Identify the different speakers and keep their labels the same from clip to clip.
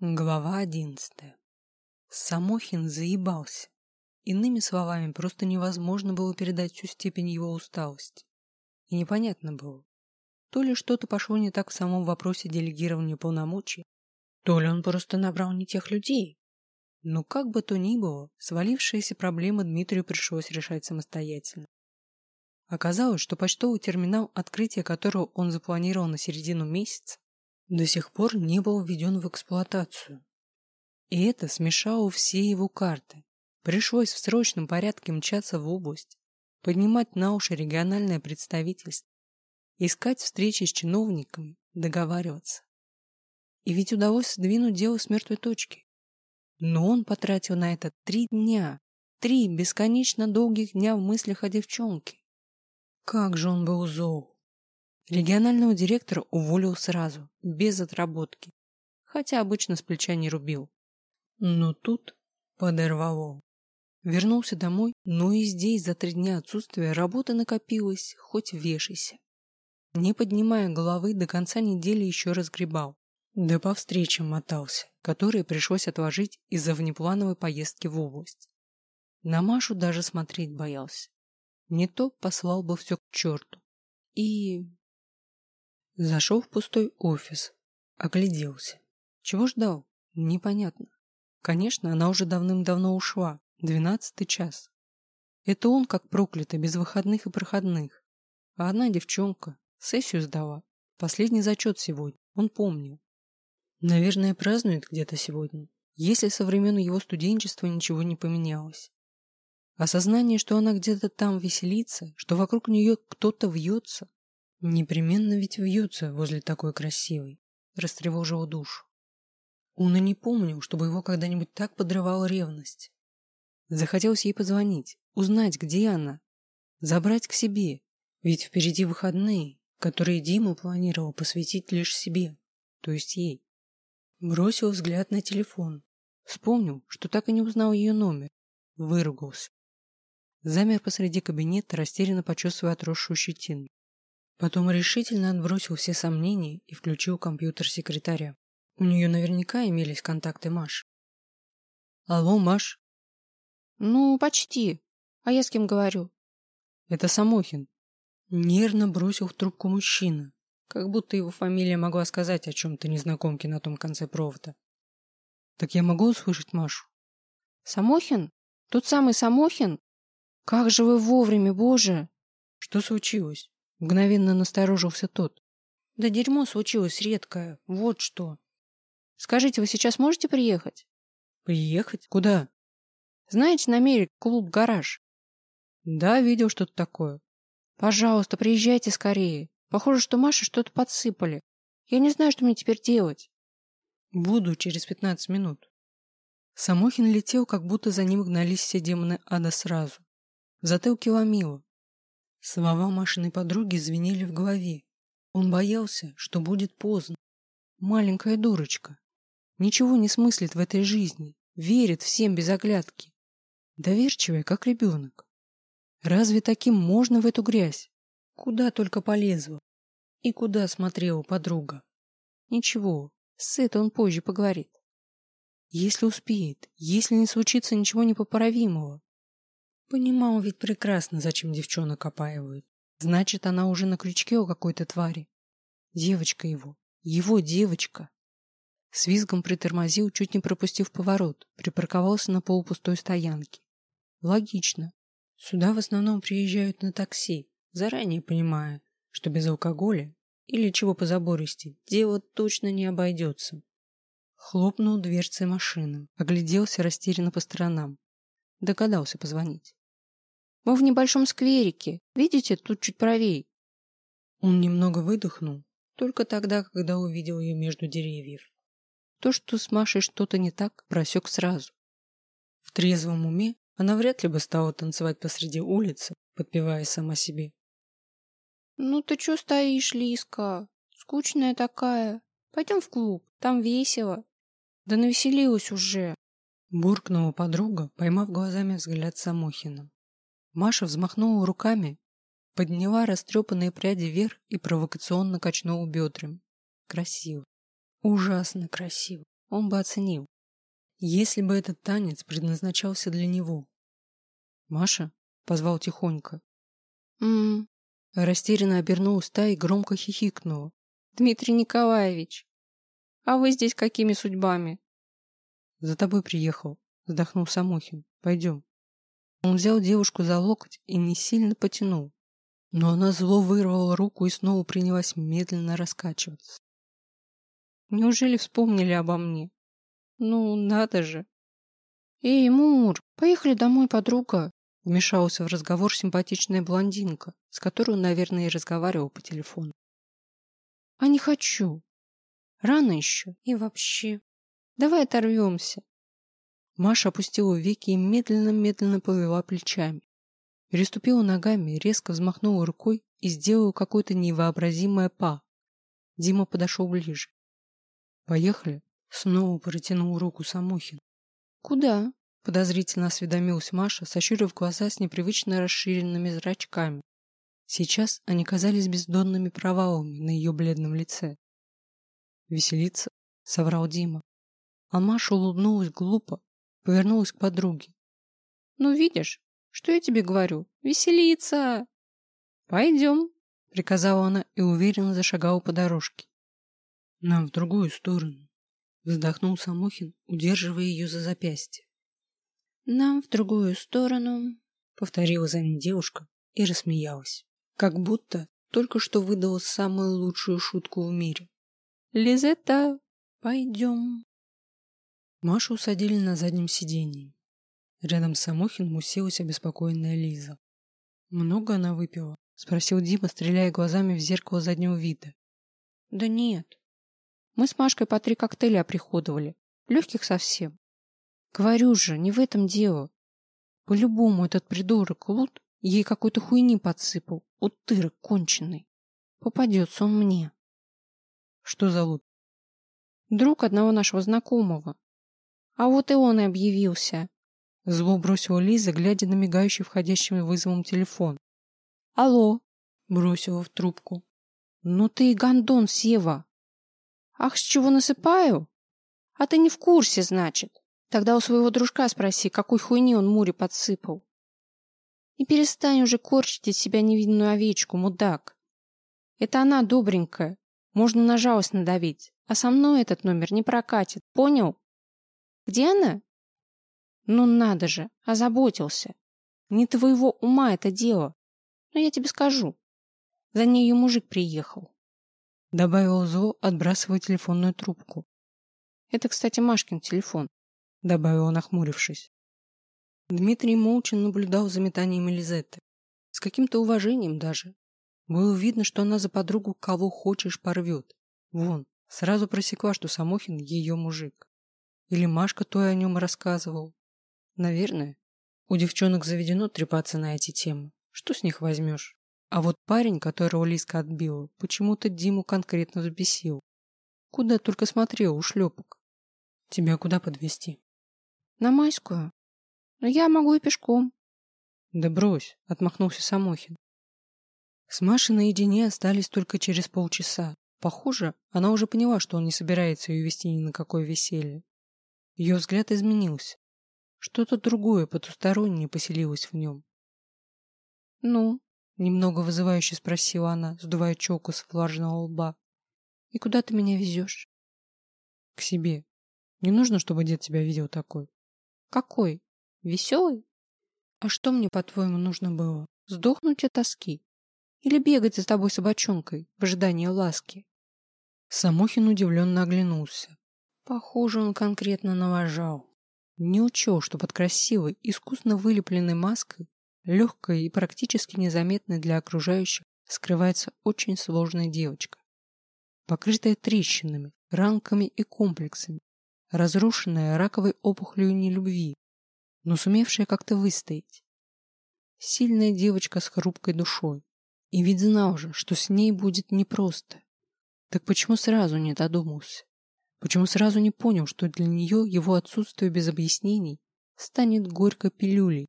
Speaker 1: Глава одиннадцатая. Самохин заебался. Иными словами, просто невозможно было передать всю степень его усталости. И непонятно было, то ли что-то пошло не так в самом вопросе делегирования полномочий, то ли он просто набрал не тех людей. Но как бы то ни было, свалившиеся проблемы Дмитрию пришлось решать самостоятельно. Оказалось, что почтовый терминал, открытие которого он запланировал на середину месяца, до сих пор не был введен в эксплуатацию. И это смешало все его карты. Пришлось в срочном порядке мчаться в область, поднимать на уши региональное представительство, искать встречи с чиновниками, договариваться. И ведь удалось сдвинуть дело с мертвой точки. Но он потратил на это три дня, три бесконечно долгих дня в мыслях о девчонке. Как же он был зол! Регионального директора уволил сразу, без отработки, хотя обычно с плеча не рубил. Но тут подорвало. Вернулся домой, но и здесь за три дня отсутствия работа накопилась, хоть вешайся. Не поднимая головы, до конца недели еще разгребал. Да по встречам мотался, которые пришлось отложить из-за внеплановой поездки в область. На Машу даже смотреть боялся. Не то послал бы все к черту. И Зашел в пустой офис. Огляделся. Чего ждал? Непонятно. Конечно, она уже давным-давно ушла. Двенадцатый час. Это он как проклятый, без выходных и проходных. А одна девчонка сессию сдала. Последний зачет сегодня. Он помнил. Наверное, празднует где-то сегодня. Если со времен его студенчества ничего не поменялось. Осознание, что она где-то там веселится, что вокруг нее кто-то вьется, Непременно ведь вьется возле такой красивой, растревожила душу. И не помнил, чтобы его когда-нибудь так подрывала ревность. Захотелось ей позвонить, узнать, где она, забрать к себе, ведь впереди выходные, которые Дима планировал посвятить лишь себе, то есть ей. Бросил взгляд на телефон, вспомнил, что так и не узнал ее номер, выругался. Замер посреди кабинета, растерянно почесывая отросшую щетину. Потом решительно отбросил все сомнения и включил компьютер секретаря. У нее наверняка имелись контакты Маш. Алло, Маш?
Speaker 2: Ну, почти. А я с кем говорю?
Speaker 1: Это Самохин. Нервно бросил в трубку мужчина, как будто его фамилия могла сказать о чем-то незнакомке на том конце провода. Так я могу услышать Машу?
Speaker 2: Самохин? Тот самый Самохин? Как же вы вовремя, боже!
Speaker 1: Что случилось? Мгновенно насторожился тот.
Speaker 2: Да дерьмо случилось редкое, вот что. Скажите, вы сейчас можете приехать?
Speaker 1: Приехать? Куда?
Speaker 2: Знаете, на Мерик клуб-гараж.
Speaker 1: Да, видел что-то такое.
Speaker 2: Пожалуйста, приезжайте скорее. Похоже, что Маше что-то подсыпали. Я не знаю, что мне теперь делать.
Speaker 1: Буду через пятнадцать минут. Самохин летел, как будто за ним гнались все демоны ада сразу. В затылке ломило. Слова Машиной подруги звенели в голове. Он боялся, что будет поздно. Маленькая дурочка. Ничего не смыслит в этой жизни. Верит всем без оглядки. Доверчивая, как ребенок. Разве таким можно в эту грязь? Куда только полезла. И куда смотрела подруга. Ничего, с этой он позже поговорит. Если успеет, если не случится ничего непоправимого, Понимал ведь прекрасно, зачем девчонок опаивают. Значит, она уже на крючке у какой-то твари. Девочка его. Его девочка. С визгом притормозил, чуть не пропустив поворот, припарковался на полупустой стоянке. Логично. Сюда в основном приезжают на такси, заранее понимая, что без алкоголя или чего позабористей дело точно не обойдется. Хлопнул дверцей машины, огляделся растерянно по сторонам. Догадался позвонить.
Speaker 2: Мы в небольшом скверике. Видите, тут чуть правее.
Speaker 1: Он немного выдохнул, только тогда, когда увидел ее между деревьев. То, что с Машей что-то не так, просек сразу. В трезвом уме она вряд ли бы стала танцевать посреди улицы, подпевая сама себе.
Speaker 2: «Ну ты чё стоишь, Лиска? Скучная такая. Пойдем в клуб, там весело». «Да навеселилась уже», —
Speaker 1: буркнула подруга, поймав глазами взгляд Самохина. Маша взмахнула руками, подняла растрепанные пряди вверх и провокационно качнула бедрами. Красиво. Ужасно красиво. он бы оценил. Если бы этот танец предназначался для него. «Маша?» — позвал тихонько.
Speaker 2: «М-м».
Speaker 1: Растерянно обернулась та и громко хихикнула.
Speaker 2: «Дмитрий Николаевич, а вы здесь какими судьбами?»
Speaker 1: «За тобой приехал», — вздохнул Самохин. «Пойдем». Он взял девушку за локоть и не сильно потянул. Но она зло вырвала руку и снова принялась медленно раскачиваться.
Speaker 2: Неужели вспомнили обо мне? Ну, надо же. Эй, Мур, поехали домой, подруга. Вмешалась в разговор симпатичная блондинка, с которой он, наверное, и разговаривал по телефону. А не хочу. Рано еще. И вообще. Давай оторвемся.
Speaker 1: Маша опустила веки и медленно-медленно повела плечами. Переступила ногами, резко взмахнула рукой и сделала какое-то невообразимое па. Дима подошел ближе. «Поехали?» — снова протянул руку Самохин.
Speaker 2: «Куда?»
Speaker 1: — подозрительно осведомилась Маша, сощурив глаза с непривычно расширенными зрачками. Сейчас они казались бездонными провалами на ее бледном лице. «Веселиться?» — соврал Дима. А Маша улыбнулась глупо, повернулась к подруге.
Speaker 2: «Ну, видишь, что я тебе говорю? Веселиться! Пойдем!» — приказала она и уверенно зашагала по дорожке.
Speaker 1: «Нам в другую сторону!» — вздохнул Самохин, удерживая ее за запястье.
Speaker 2: «Нам в другую сторону!»
Speaker 1: — повторила за ним девушка и рассмеялась, как будто только что выдала самую лучшую шутку в мире.
Speaker 2: «Лизетта, пойдем!»
Speaker 1: Машу усадили на заднем сиденье. Рядом с Самохиным уселась обеспокоенная Лиза. «Много она выпила?» — спросил Дима, стреляя глазами в зеркало заднего вида.
Speaker 2: «Да нет. Мы с Машкой по три коктейля оприходовали. Легких совсем. Говорю же, не в этом дело. По-любому этот придурок Лут ей какой-то хуйни подсыпал. Утырок конченый. Попадется он мне».
Speaker 1: «Что за Лут?»
Speaker 2: «Друг одного нашего знакомого. А вот и он и объявился.
Speaker 1: Зло бросила Лиза, глядя на мигающий входящим вызовом телефон.
Speaker 2: «Алло!»
Speaker 1: — бросила в трубку.
Speaker 2: «Ну ты и гондон, Сева!» «Ах, с чего насыпаю? А ты не в курсе, значит. Тогда у своего дружка спроси, какой хуйни он Муре подсыпал. И перестань уже корчить из себя невинную овечку, мудак. Это она добренькая, можно на жалость надавить, а со мной этот номер не прокатит, понял? Где она? Ну надо же, озаботился. Не твоего ума это дело. Но я тебе скажу. За нею мужик приехал.
Speaker 1: Добавил зло, отбрасывая телефонную трубку.
Speaker 2: Это, кстати, Машкин телефон.
Speaker 1: Добавил, нахмурившись. Дмитрий молча наблюдал за метанием Элизетты. С каким-то уважением даже. Было видно, что она за подругу кого хочешь порвет. Вон, сразу просекла, что Самохин ее мужик. Или Машка той о нем рассказывал. Наверное. У девчонок заведено трепаться на эти темы. Что с них возьмешь? А вот парень, которого Лиска отбила, почему-то Диму конкретно взбесил. Куда только смотрел, ушлепок. Тебя куда подвести?
Speaker 2: На Майскую. Но я могу и пешком.
Speaker 1: Да брось, отмахнулся Самохин. С Машей наедине остались только через полчаса. Похоже, она уже поняла, что он не собирается ее вести ни на какое веселье. Ее взгляд изменился. Что-то другое, потустороннее поселилось в нем.
Speaker 2: «Ну?»
Speaker 1: — немного вызывающе спросила она, сдувая челку с влажного лба. «И куда ты меня везешь?» «К себе. Не нужно, чтобы дед тебя видел такой».
Speaker 2: «Какой? Веселый?
Speaker 1: А что мне, по-твоему, нужно было?
Speaker 2: Сдохнуть от тоски? Или бегать за тобой собачонкой в ожидании ласки?»
Speaker 1: Самохин удивленно оглянулся. Похоже, он конкретно навожал. Не учел, что под красивой, искусно вылепленной маской, легкой и практически незаметной для окружающих, скрывается очень сложная девочка. Покрытая трещинами, ранками и комплексами, разрушенная раковой опухолью нелюбви, но сумевшая как-то выстоять. Сильная девочка с хрупкой душой. И ведь знал же, что с ней будет непросто. Так почему сразу не додумался? Почему сразу не понял, что для нее его отсутствие без объяснений станет горькой пилюлей?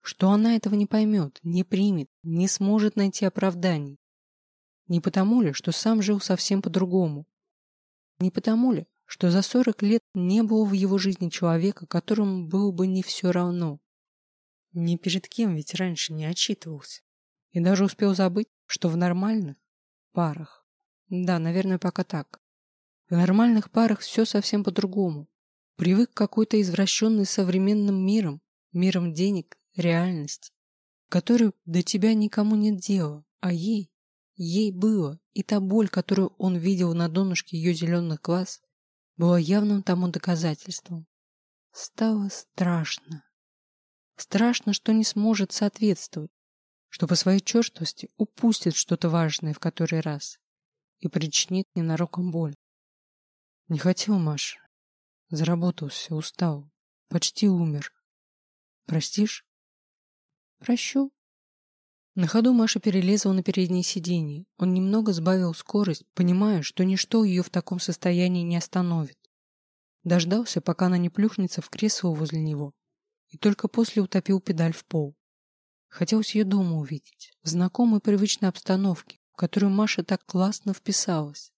Speaker 1: Что она этого не поймет, не примет, не сможет найти оправданий? Не потому ли, что сам жил совсем по-другому? Не потому ли, что за сорок лет не было в его жизни человека, которому было бы не все равно. Ни перед кем ведь раньше не отчитывался. И даже успел забыть, что в нормальных парах. Да, наверное, пока так. В нормальных парах все совсем по-другому. Привык к какой-то извращенной современным миром, миром денег, реальности, в которой до тебя никому нет дела, а ей, ей было, и та боль, которую он видел на донышке ее зеленых глаз, была явным тому доказательством. Стало страшно. Страшно, что не сможет соответствовать, что по своей черствости упустит что-то важное в который раз и причинит ненароком боль. Не хотел, Маша. Заработался, устал, почти умер. Простишь?
Speaker 2: Прощу.
Speaker 1: На ходу Маша перелезла на переднее сиденье. Он немного сбавил скорость, понимая, что ничто ее в таком состоянии не остановит. Дождался, пока она не плюхнется в кресло возле него, и только после утопил педаль в пол. Хотелось ее дома увидеть, в знакомой привычной обстановке, в которую Маша так классно вписалась.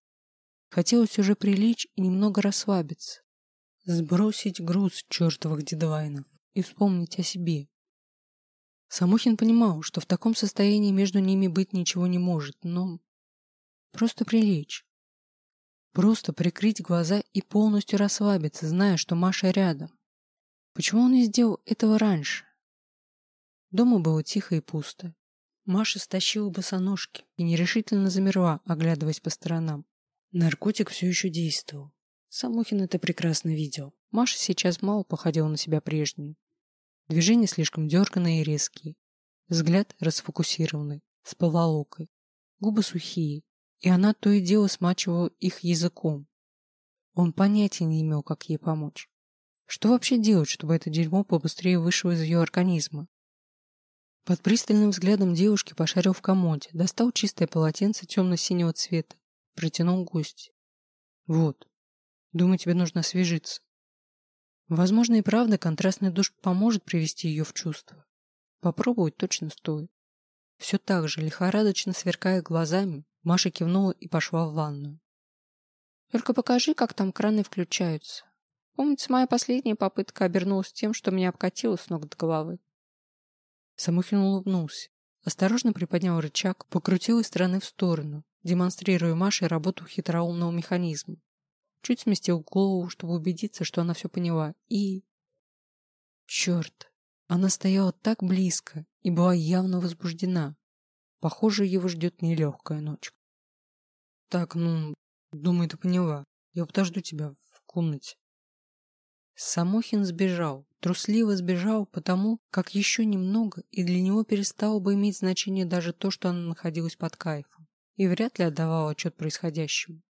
Speaker 1: Хотелось уже прилечь и немного расслабиться, сбросить груз чертовых дедвайнов и вспомнить о себе, Самохин понимал, что в таком состоянии между ними быть ничего не может, но просто прилечь. Просто прикрыть глаза и полностью расслабиться, зная, что Маша рядом. Почему он не сделал этого раньше? Дома было тихо и пусто. Маша стащила босоножки и нерешительно замерла, оглядываясь по сторонам. Наркотик все еще действовал. Самохин это прекрасно видел. Маша сейчас мало походила на себя прежнюю. Движения слишком дерганные и резкие. Взгляд расфокусированный, с поволокой. Губы сухие, и она то и дело смачивала их языком. Он понятия не имел, как ей помочь. Что вообще делать, чтобы это дерьмо побыстрее вышло из ее организма? Под пристальным взглядом девушки пошарил в комоде, достал чистое полотенце темно-синего цвета, протянул гости. Вот. Думаю, тебе нужно освежиться. Возможно и правда контрастный душ поможет привести ее в чувство. Попробовать точно стоит. Все так же, лихорадочно сверкая глазами, Маша кивнула и пошла в ванную.
Speaker 2: «Только покажи, как там краны включаются. Помнится, моя последняя попытка обернулась тем, что меня обкатило с ног до головы».
Speaker 1: Самохин улыбнулся. Осторожно приподнял рычаг, покрутил из стороны в сторону, демонстрируя Маше работу хитроумного механизма чуть сместил голову, чтобы убедиться, что она все поняла, и... Черт! Она стояла так близко и была явно возбуждена. Похоже, его ждет нелегкая ночка. Так, ну, думаю, ты поняла. Я подожду тебя в комнате. Самохин сбежал, трусливо сбежал, потому как еще немного, и для него перестало бы иметь значение даже то, что она находилась под кайфом, и вряд ли отдавала отчет происходящему.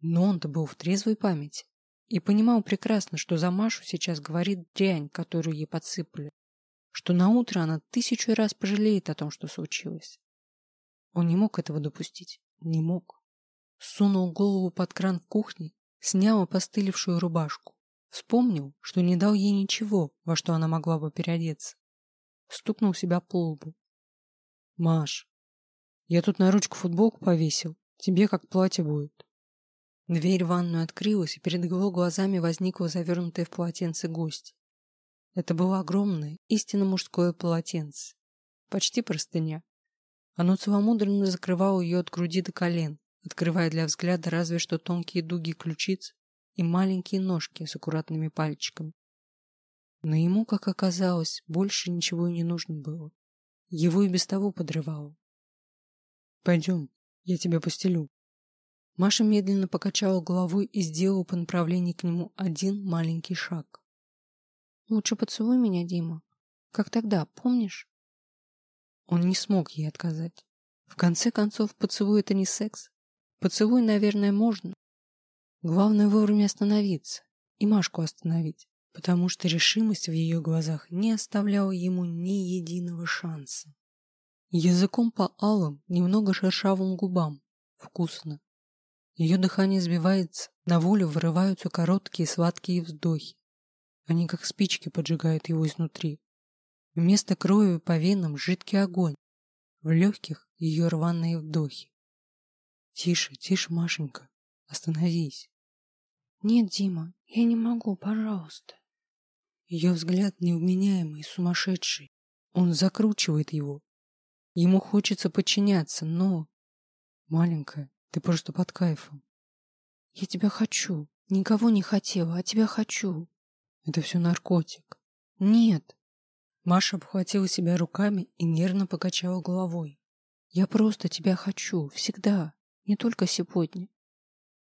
Speaker 1: Но он-то был в трезвой памяти и понимал прекрасно, что за Машу сейчас говорит дрянь, которую ей подсыпали, что на утро она тысячу раз пожалеет о том, что случилось. Он не мог этого допустить, не мог. Сунул голову под кран в кухне, снял опостылевшую рубашку, вспомнил, что не дал ей ничего, во что она могла бы переодеться. Стукнул себя по лбу. «Маш, я тут на ручку футболку повесил, тебе как платье будет». Дверь в ванную открылась, и перед его глазами возникла завернутая в полотенце гость. Это было огромное, истинно мужское полотенце. Почти простыня. Оно целомудренно закрывало ее от груди до колен, открывая для взгляда разве что тонкие дуги ключиц и маленькие ножки с аккуратными пальчиками. Но ему, как оказалось, больше ничего и не нужно было. Его и без того подрывало. «Пойдем, я тебя постелю», Маша медленно покачала головой и сделала по направлению к нему один маленький шаг.
Speaker 2: «Лучше поцелуй меня, Дима. Как тогда, помнишь?»
Speaker 1: Он не смог ей отказать. В конце концов, поцелуй — это не секс. Поцелуй, наверное, можно. Главное вовремя остановиться и Машку остановить, потому что решимость в ее глазах не оставляла ему ни единого шанса. Языком по алым, немного шершавым губам. Вкусно. Ее дыхание сбивается, на волю вырываются короткие сладкие вздохи. Они как спички поджигают его изнутри. Вместо крови по венам жидкий огонь. В легких ее рваные вдохи. Тише, тише, Машенька. Остановись.
Speaker 2: Нет, Дима, я не могу, пожалуйста.
Speaker 1: Ее взгляд невменяемый, сумасшедший. Он закручивает его. Ему хочется подчиняться, но... Маленькая, ты просто под кайфом.
Speaker 2: Я тебя хочу. Никого не хотела, а тебя хочу.
Speaker 1: Это все наркотик.
Speaker 2: Нет.
Speaker 1: Маша обхватила себя руками и нервно покачала головой.
Speaker 2: Я просто тебя хочу. Всегда. Не только сегодня.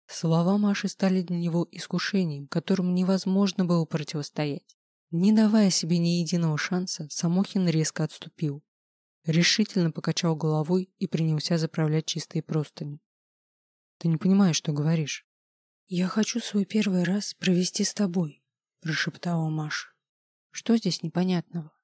Speaker 1: Слова Маши стали для него искушением, которому невозможно было противостоять. Не давая себе ни единого шанса, Самохин резко отступил. Решительно покачал головой и принялся заправлять чистые простыни. «Ты не понимаешь, что говоришь?» «Я хочу свой первый раз провести с тобой», — прошептала Маша.
Speaker 2: «Что здесь непонятного?»